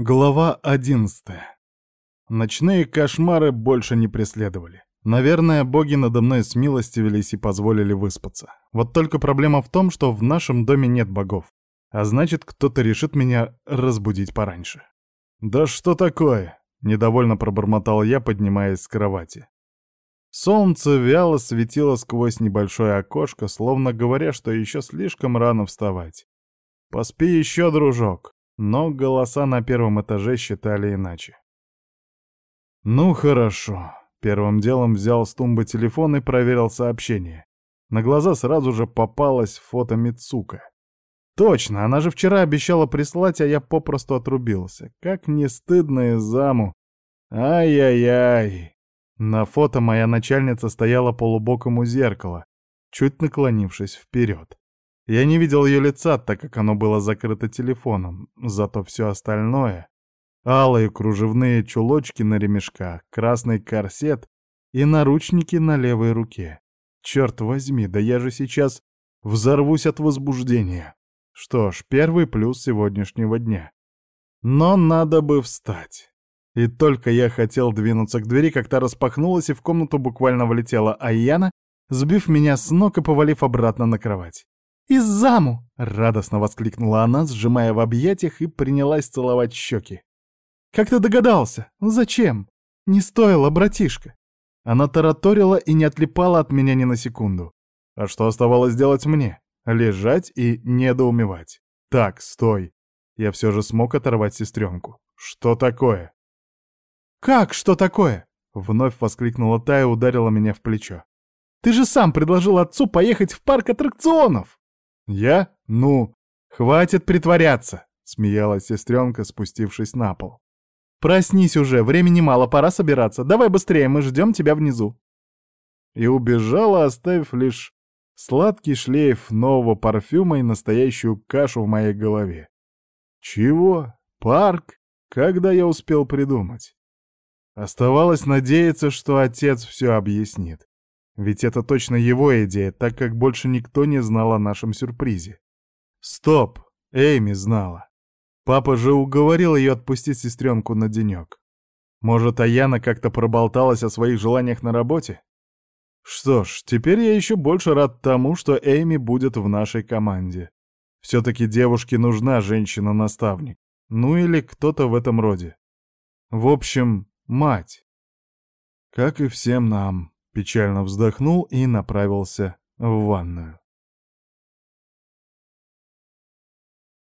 Глава одиннадцатая. Ночные кошмары больше не преследовали. Наверное, боги надо мной смилостивились и позволили выспаться. Вот только проблема в том, что в нашем доме нет богов. А значит, кто-то решит меня разбудить пораньше. «Да что такое?» — недовольно пробормотал я, поднимаясь с кровати. Солнце вяло светило сквозь небольшое окошко, словно говоря, что еще слишком рано вставать. «Поспи еще, дружок!» Но голоса на первом этаже считали иначе. «Ну хорошо». Первым делом взял с тумбы телефон и проверил сообщение. На глаза сразу же попалось фото Мицука. Точно, она же вчера обещала прислать, а я попросту отрубился. Как не стыдно и заму. Ай-яй-яй. На фото моя начальница стояла полубоком у зеркала, чуть наклонившись вперед. Я не видел ее лица, так как оно было закрыто телефоном, зато все остальное — алые кружевные чулочки на ремешках, красный корсет и наручники на левой руке. Черт возьми, да я же сейчас взорвусь от возбуждения. Что ж, первый плюс сегодняшнего дня. Но надо бы встать. И только я хотел двинуться к двери, как та распахнулась, и в комнату буквально влетела Аяна, сбив меня с ног и повалив обратно на кровать. «Из заму!» — радостно воскликнула она, сжимая в объятиях и принялась целовать щеки. «Как ты догадался? Зачем? Не стоило, братишка!» Она тараторила и не отлипала от меня ни на секунду. А что оставалось делать мне? Лежать и недоумевать. Так, стой. Я все же смог оторвать сестренку. Что такое? «Как что такое?» — вновь воскликнула та и ударила меня в плечо. «Ты же сам предложил отцу поехать в парк аттракционов!» «Я? Ну, хватит притворяться!» — смеялась сестренка, спустившись на пол. «Проснись уже, времени мало, пора собираться. Давай быстрее, мы ждем тебя внизу». И убежала, оставив лишь сладкий шлейф нового парфюма и настоящую кашу в моей голове. Чего? Парк? Когда я успел придумать? Оставалось надеяться, что отец все объяснит. Ведь это точно его идея, так как больше никто не знал о нашем сюрпризе. Стоп, Эйми знала. Папа же уговорил ее отпустить сестренку на денек. Может, Аяна как-то проболталась о своих желаниях на работе? Что ж, теперь я еще больше рад тому, что Эйми будет в нашей команде. Все-таки девушке нужна женщина-наставник. Ну или кто-то в этом роде. В общем, мать. Как и всем нам. Печально вздохнул и направился в ванную.